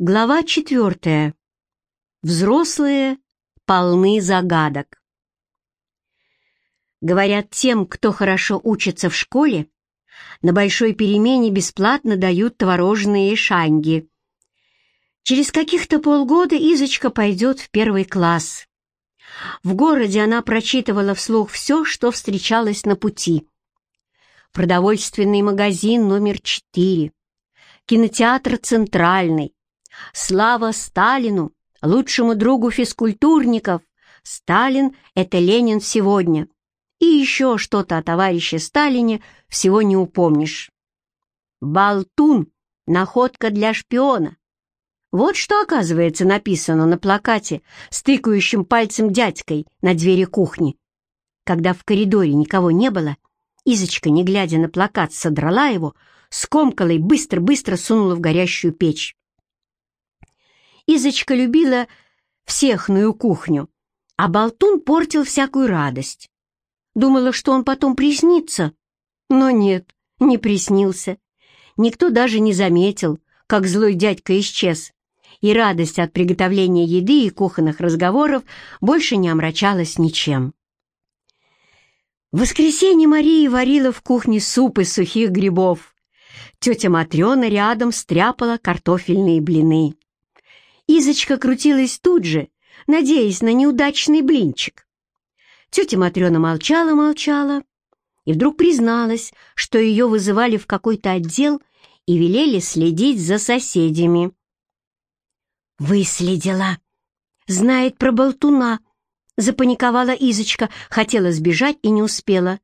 Глава четвертая. Взрослые полны загадок. Говорят, тем, кто хорошо учится в школе, на большой перемене бесплатно дают творожные шанги. Через каких-то полгода Изочка пойдет в первый класс. В городе она прочитывала вслух все, что встречалось на пути. Продовольственный магазин номер четыре, кинотеатр «Центральный», слава Сталину, лучшему другу физкультурников. Сталин — это Ленин сегодня. И еще что-то о товарище Сталине всего не упомнишь. Болтун — находка для шпиона. Вот что, оказывается, написано на плакате с тыкающим пальцем дядькой на двери кухни. Когда в коридоре никого не было, Изочка, не глядя на плакат, содрала его, скомкала и быстро-быстро сунула в горящую печь. Изочка любила всехную кухню, а болтун портил всякую радость. Думала, что он потом приснится, но нет, не приснился. Никто даже не заметил, как злой дядька исчез, и радость от приготовления еды и кухонных разговоров больше не омрачалась ничем. В воскресенье Мария варила в кухне суп из сухих грибов. Тетя Матрена рядом стряпала картофельные блины. Изочка крутилась тут же, надеясь на неудачный блинчик. Тетя Матрена молчала-молчала и вдруг призналась, что ее вызывали в какой-то отдел и велели следить за соседями. «Выследила. Знает про болтуна», — запаниковала Изочка, хотела сбежать и не успела.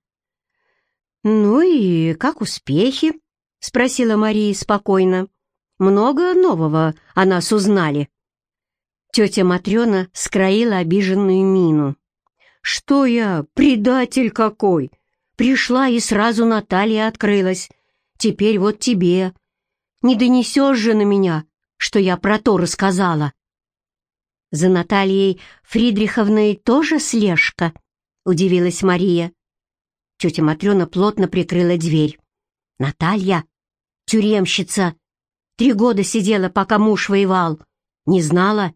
«Ну и как успехи?» — спросила Мария спокойно. «Много нового о нас узнали». Тетя Матрена скроила обиженную мину. «Что я, предатель какой! Пришла и сразу Наталья открылась. Теперь вот тебе. Не донесешь же на меня, что я про то рассказала. За Натальей Фридриховной тоже слежка, удивилась Мария. Тетя Матрена плотно прикрыла дверь. Наталья, тюремщица, три года сидела, пока муж воевал. Не знала?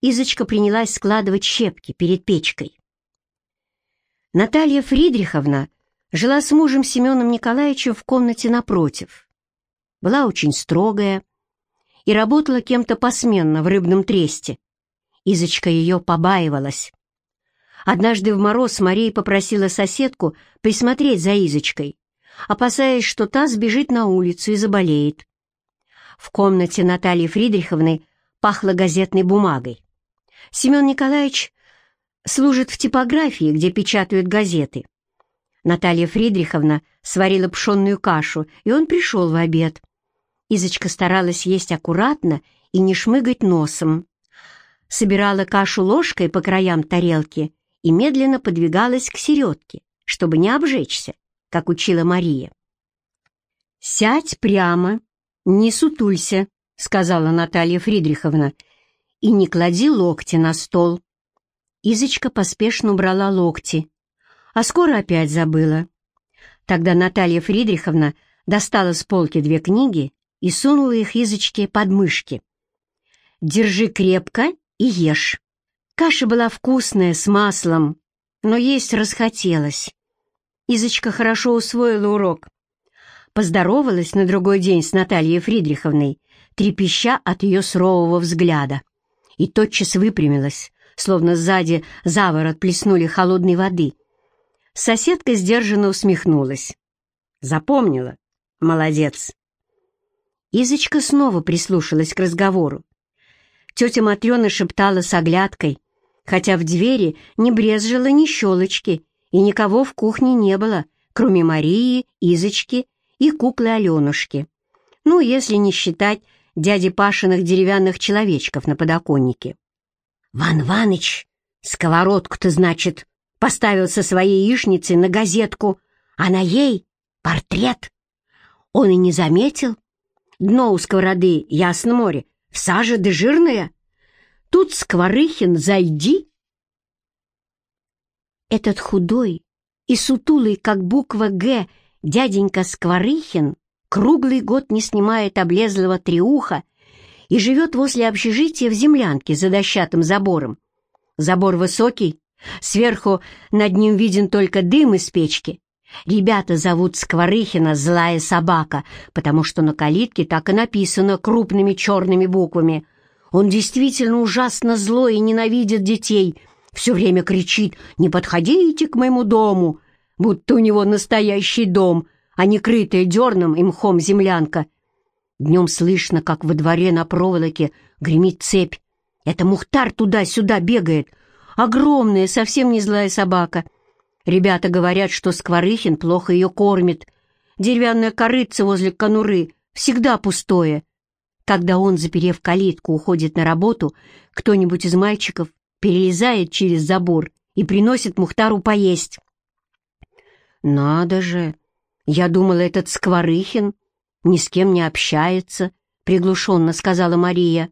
Изочка принялась складывать щепки перед печкой. Наталья Фридриховна жила с мужем Семеном Николаевичем в комнате напротив. Была очень строгая, и работала кем-то посменно в рыбном тресте. Изочка ее побаивалась. Однажды в мороз Мария попросила соседку присмотреть за Изочкой, опасаясь, что та сбежит на улицу и заболеет. В комнате Натальи Фридриховны пахло газетной бумагой. Семен Николаевич служит в типографии, где печатают газеты. Наталья Фридриховна сварила пшенную кашу, и он пришел в обед. Изочка старалась есть аккуратно и не шмыгать носом. Собирала кашу ложкой по краям тарелки и медленно подвигалась к середке, чтобы не обжечься, как учила Мария. «Сядь прямо, не сутулься», — сказала Наталья Фридриховна, «и не клади локти на стол». Изочка поспешно убрала локти, а скоро опять забыла. Тогда Наталья Фридриховна достала с полки две книги и сунула их Изочке под мышки. «Держи крепко и ешь». Каша была вкусная, с маслом, но есть расхотелось. Изочка хорошо усвоила урок. Поздоровалась на другой день с Натальей Фридриховной, трепеща от ее сурового взгляда, и тотчас выпрямилась, словно сзади заворот плеснули холодной воды. Соседка сдержанно усмехнулась. «Запомнила? Молодец!» Изочка снова прислушалась к разговору. Тетя Матрена шептала с оглядкой, хотя в двери не брезжила ни щелочки, и никого в кухне не было, кроме Марии, Изочки и куклы Аленушки. Ну, если не считать дяди Пашиных деревянных человечков на подоконнике. «Ван Ваныч, сковородку-то, значит, поставил со своей яичницей на газетку, а на ей портрет. Он и не заметил, Дно у сковороды, ясно море, в саже да жирная. Тут Скворыхин, зайди. Этот худой и сутулый, как буква «Г», дяденька Скворыхин круглый год не снимает облезлого триуха и живет возле общежития в землянке за дощатым забором. Забор высокий, сверху над ним виден только дым из печки. Ребята зовут Скворыхина «злая собака», потому что на калитке так и написано крупными черными буквами. Он действительно ужасно злой и ненавидит детей. Все время кричит «Не подходите к моему дому!» Будто у него настоящий дом, а не крытая дерном и мхом землянка. Днем слышно, как во дворе на проволоке гремит цепь. Это Мухтар туда-сюда бегает. Огромная, совсем не злая собака. Ребята говорят, что Скворыхин плохо ее кормит. Деревянное корыце возле конуры всегда пустое. Когда он, заперев калитку, уходит на работу, кто-нибудь из мальчиков перелезает через забор и приносит Мухтару поесть. «Надо же! Я думала, этот Скворыхин ни с кем не общается», — приглушенно сказала Мария.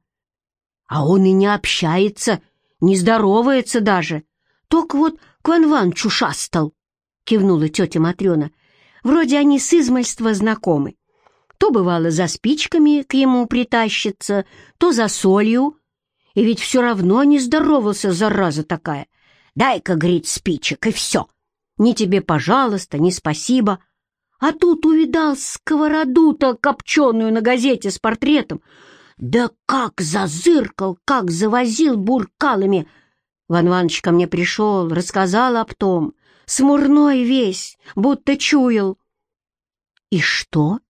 «А он и не общается, не здоровается даже. Только вот к Ван чушастал», — кивнула тетя Матрена. «Вроде они с измальства знакомы. То бывало за спичками к ему притащится, то за солью. И ведь все равно не здоровался, зараза такая. Дай-ка, говорит, спичек, и все. Ни тебе пожалуйста, ни спасибо. А тут увидал сковороду-то копченую на газете с портретом. Да как зазыркал, как завозил буркалами. Ван Иванович ко мне пришел, рассказал об том. Смурной весь, будто чуял. И что?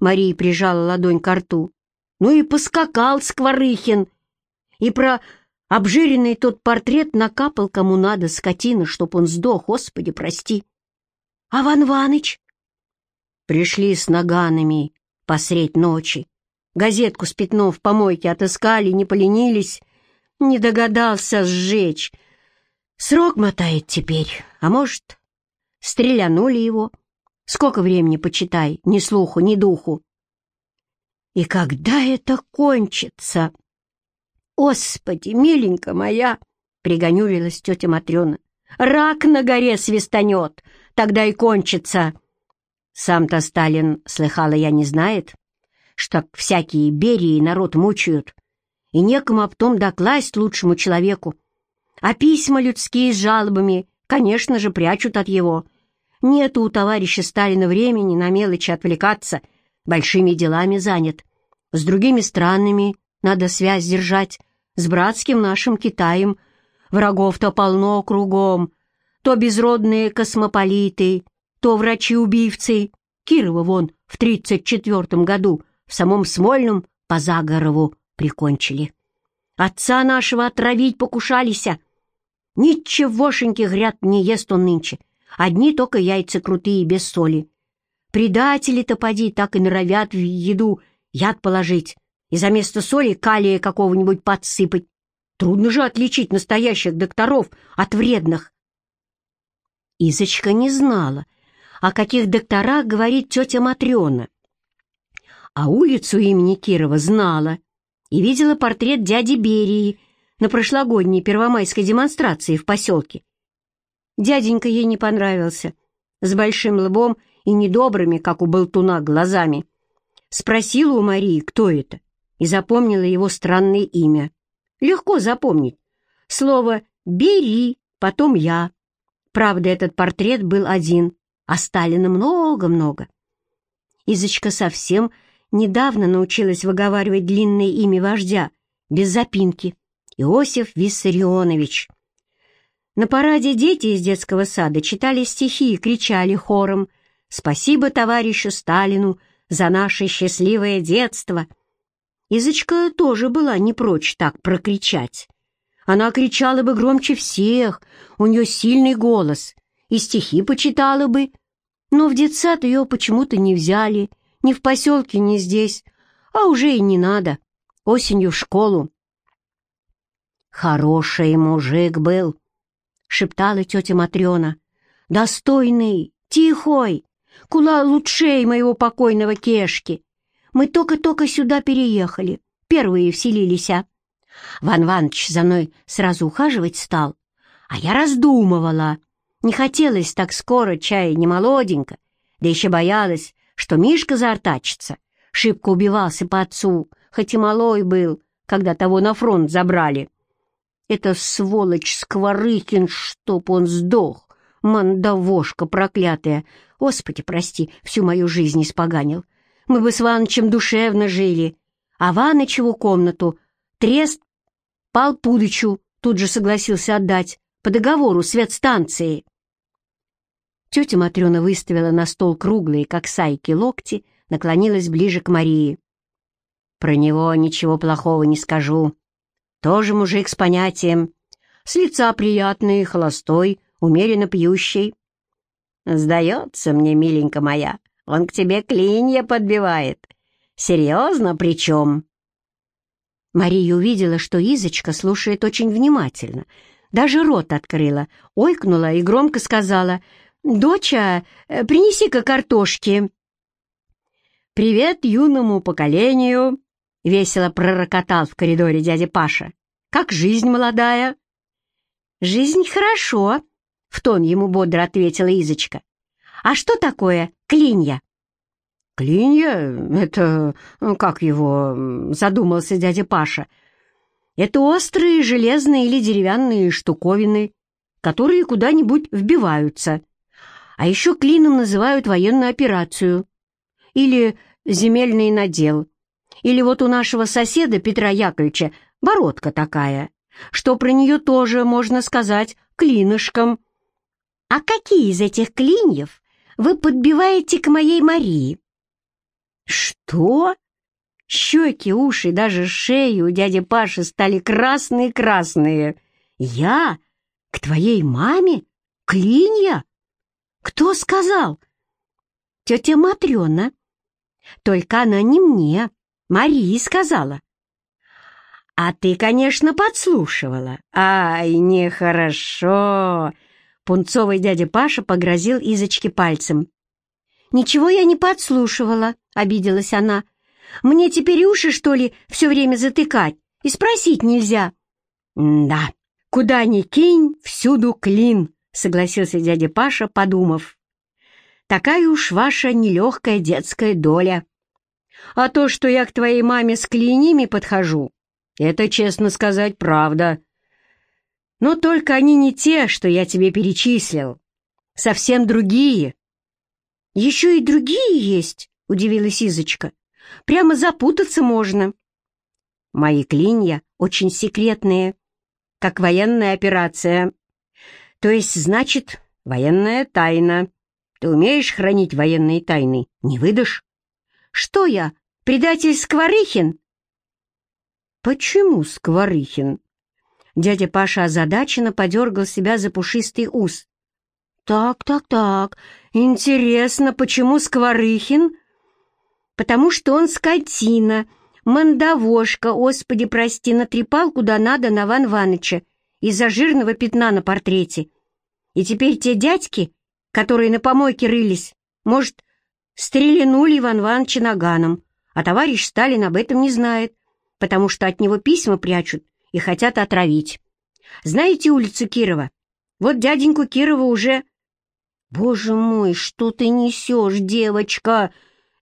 Мария прижала ладонь к рту. Ну и поскакал Скворыхин. И про Обжиренный тот портрет накапал кому надо, скотина, чтоб он сдох, Господи, прости. А Ван Ваныч? Пришли с наганами посредь ночи. Газетку с пятном в помойке отыскали, не поленились. Не догадался сжечь. Срок мотает теперь, а может, стрелянули его. Сколько времени, почитай, ни слуху, ни духу. И когда это кончится? «Господи, миленька моя!» — пригонюрилась тетя Матрена. «Рак на горе свистанет, тогда и кончится!» Сам-то Сталин, слыхала я, не знает, что всякие берии народ мучают, и некому об том докласть лучшему человеку. А письма людские с жалобами, конечно же, прячут от его. Нету у товарища Сталина времени на мелочи отвлекаться, большими делами занят. С другими странами надо связь держать, с братским нашим Китаем. Врагов-то полно кругом. То безродные космополиты, то врачи-убийцы. Кирова вон в тридцать четвертом году в самом Смольном по Загорову прикончили. Отца нашего отравить покушались. Ничегошеньки, гряд, не ест он нынче. Одни только яйца крутые, без соли. Предатели-то поди так и норовят в еду яд положить и за место соли калия какого-нибудь подсыпать. Трудно же отличить настоящих докторов от вредных. Изочка не знала, о каких докторах говорит тетя Матрена. А улицу имени Кирова знала и видела портрет дяди Берии на прошлогодней первомайской демонстрации в поселке. Дяденька ей не понравился, с большим лбом и недобрыми, как у болтуна, глазами. Спросила у Марии, кто это, и запомнила его странное имя. Легко запомнить. Слово «бери», потом «я». Правда, этот портрет был один, а Сталина много-много. Изочка совсем недавно научилась выговаривать длинное имя вождя, без запинки. Иосиф Виссарионович. На параде дети из детского сада читали стихи и кричали хором «Спасибо товарищу Сталину за наше счастливое детство!» Изочка тоже была не прочь так прокричать. Она кричала бы громче всех, у нее сильный голос, и стихи почитала бы. Но в детсад ее почему-то не взяли, ни в поселке, ни здесь, а уже и не надо, осенью в школу. «Хороший мужик был», — шептала тетя Матрена, — «достойный, тихой, куда лучшей моего покойного Кешки. Мы только-только сюда переехали, первые вселились, а. Ван Ваныч за мной сразу ухаживать стал, а я раздумывала. Не хотелось так скоро, чая не молоденько, да еще боялась, что Мишка заортачится. Шибко убивался по отцу, хоть и малой был, когда того на фронт забрали. Это сволочь Скворыкин, чтоб он сдох, мандавошка проклятая. Господи, прости, всю мою жизнь испоганил. Мы бы с Ванычем душевно жили. А Ванычеву комнату трест Пал Пудычу тут же согласился отдать по договору свет станции. Тетя Матрена выставила на стол круглые, как сайки, локти, наклонилась ближе к Марии. «Про него ничего плохого не скажу. Тоже мужик с понятием. С лица приятный, холостой, умеренно пьющий. Сдается мне, миленька моя, он к тебе клинья подбивает. Серьезно причем?» Мария увидела, что Изочка слушает очень внимательно. Даже рот открыла, ойкнула и громко сказала — «Доча, э, принеси-ка картошки». «Привет юному поколению!» — весело пророкотал в коридоре дядя Паша. «Как жизнь молодая?» «Жизнь хорошо», — в тон ему бодро ответила Изочка. «А что такое клинья?» «Клинья? Это... Как его...» — задумался дядя Паша. «Это острые железные или деревянные штуковины, которые куда-нибудь вбиваются. А еще клином называют военную операцию. Или земельный надел. Или вот у нашего соседа Петра Яковлевича бородка такая, что про нее тоже можно сказать клинышком. А какие из этих клиньев вы подбиваете к моей Марии? Что? Щеки, уши, даже шеи у дяди Паши стали красные-красные. Я? К твоей маме? Клинья? «Кто сказал?» «Тетя Матрена. Только она не мне, Марии сказала». «А ты, конечно, подслушивала. Ай, нехорошо!» Пунцовый дядя Паша погрозил Изочке пальцем. «Ничего я не подслушивала», — обиделась она. «Мне теперь уши, что ли, все время затыкать? И спросить нельзя». «Да, куда ни кинь, всюду клин», согласился дядя Паша, подумав. «Такая уж ваша нелегкая детская доля. А то, что я к твоей маме с клиньями подхожу, это, честно сказать, правда. Но только они не те, что я тебе перечислил. Совсем другие». «Еще и другие есть», — удивилась Изочка. «Прямо запутаться можно». «Мои клинья очень секретные, как военная операция», то есть, значит, военная тайна. Ты умеешь хранить военные тайны? Не выдашь? Что я, предатель Скворыхин? Почему Скворыхин? Дядя Паша озадаченно подергал себя за пушистый ус. «Так, так, так, интересно, почему Скворыхин?» «Потому что он скотина, мандавошка, господи, прости, натрепал куда надо на Ван из-за жирного пятна на портрете. И теперь те дядьки, которые на помойке рылись, может, стрелянули Иван Ивановича наганом, а товарищ Сталин об этом не знает, потому что от него письма прячут и хотят отравить. Знаете улицу Кирова? Вот дяденьку Кирова уже... «Боже мой, что ты несешь, девочка?»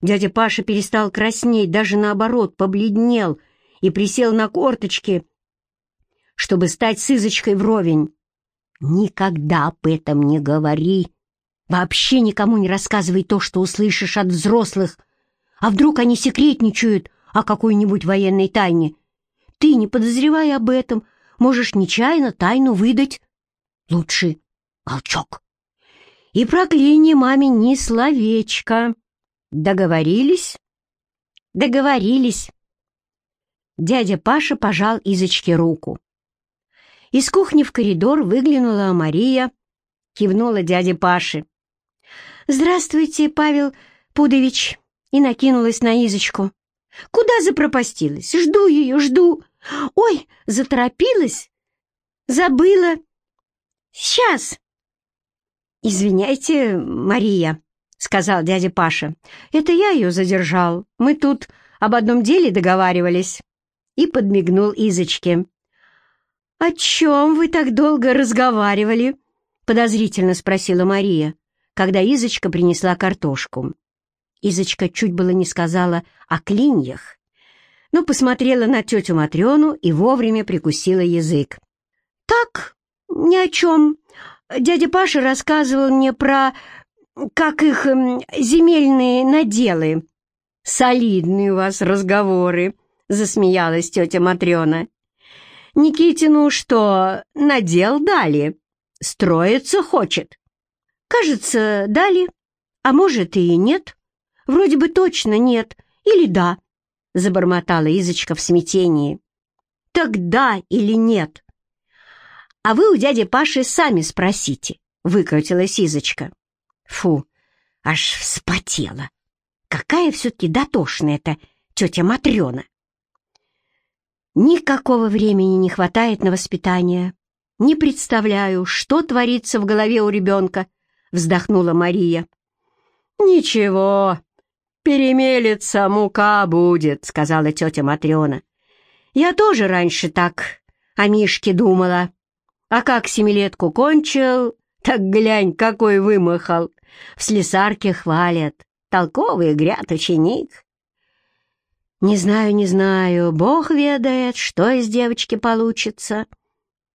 Дядя Паша перестал краснеть, даже наоборот, побледнел и присел на корточки, чтобы стать с вровень. Никогда об этом не говори. Вообще никому не рассказывай то, что услышишь от взрослых. А вдруг они секретничают о какой-нибудь военной тайне? Ты, не подозревая об этом, можешь нечаянно тайну выдать. Лучше молчок. И прокляние маме ни словечко. Договорились? Договорились. Дядя Паша пожал Изочке руку. Из кухни в коридор выглянула Мария, кивнула дяде Паше. «Здравствуйте, Павел Пудович!» и накинулась на Изочку. «Куда запропастилась? Жду ее, жду! Ой, заторопилась! Забыла! Сейчас!» «Извиняйте, Мария», — сказал дядя Паша. «Это я ее задержал. Мы тут об одном деле договаривались». И подмигнул Изочке. «О чем вы так долго разговаривали?» — подозрительно спросила Мария, когда Изочка принесла картошку. Изочка чуть было не сказала о клиньях, но посмотрела на тетю Матрёну и вовремя прикусила язык. «Так, ни о чем. Дядя Паша рассказывал мне про, как их эм, земельные наделы». «Солидные у вас разговоры», — засмеялась тетя Матрёна. «Никитину что, надел дали? Строиться хочет?» «Кажется, дали, а может и нет. Вроде бы точно нет, или да», — забормотала Изочка в смятении. «Так да или нет?» «А вы у дяди Паши сами спросите», — выкрутилась Изочка. «Фу, аж вспотела. Какая все-таки дотошная эта тетя Матрена!» «Никакого времени не хватает на воспитание. Не представляю, что творится в голове у ребенка», — вздохнула Мария. «Ничего, перемелется, мука будет», — сказала тетя Матрена. «Я тоже раньше так о Мишке думала». А как семилетку кончил, так глянь, какой вымахал. В слесарке хвалят. Толковый гряд ученик. Не знаю, не знаю, Бог ведает, что из девочки получится.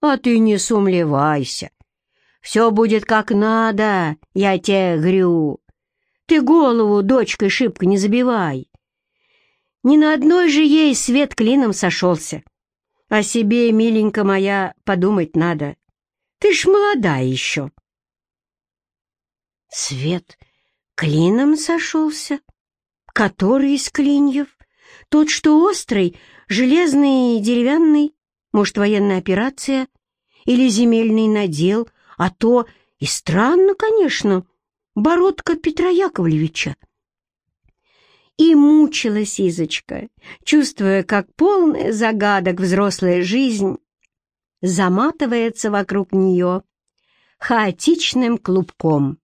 А ты не сумлевайся. Все будет как надо, я тебе грю. Ты голову дочкой шибко не забивай. Ни на одной же ей свет клином сошелся. О себе, миленька моя, подумать надо. Ты ж молода еще. Свет клином сошелся? Который из клиньев? Тот, что острый, железный и деревянный? Может, военная операция? Или земельный надел? А то и странно, конечно, бородка Петра Яковлевича. И мучилась Изочка, чувствуя, как полная загадок взрослая жизнь заматывается вокруг нее хаотичным клубком.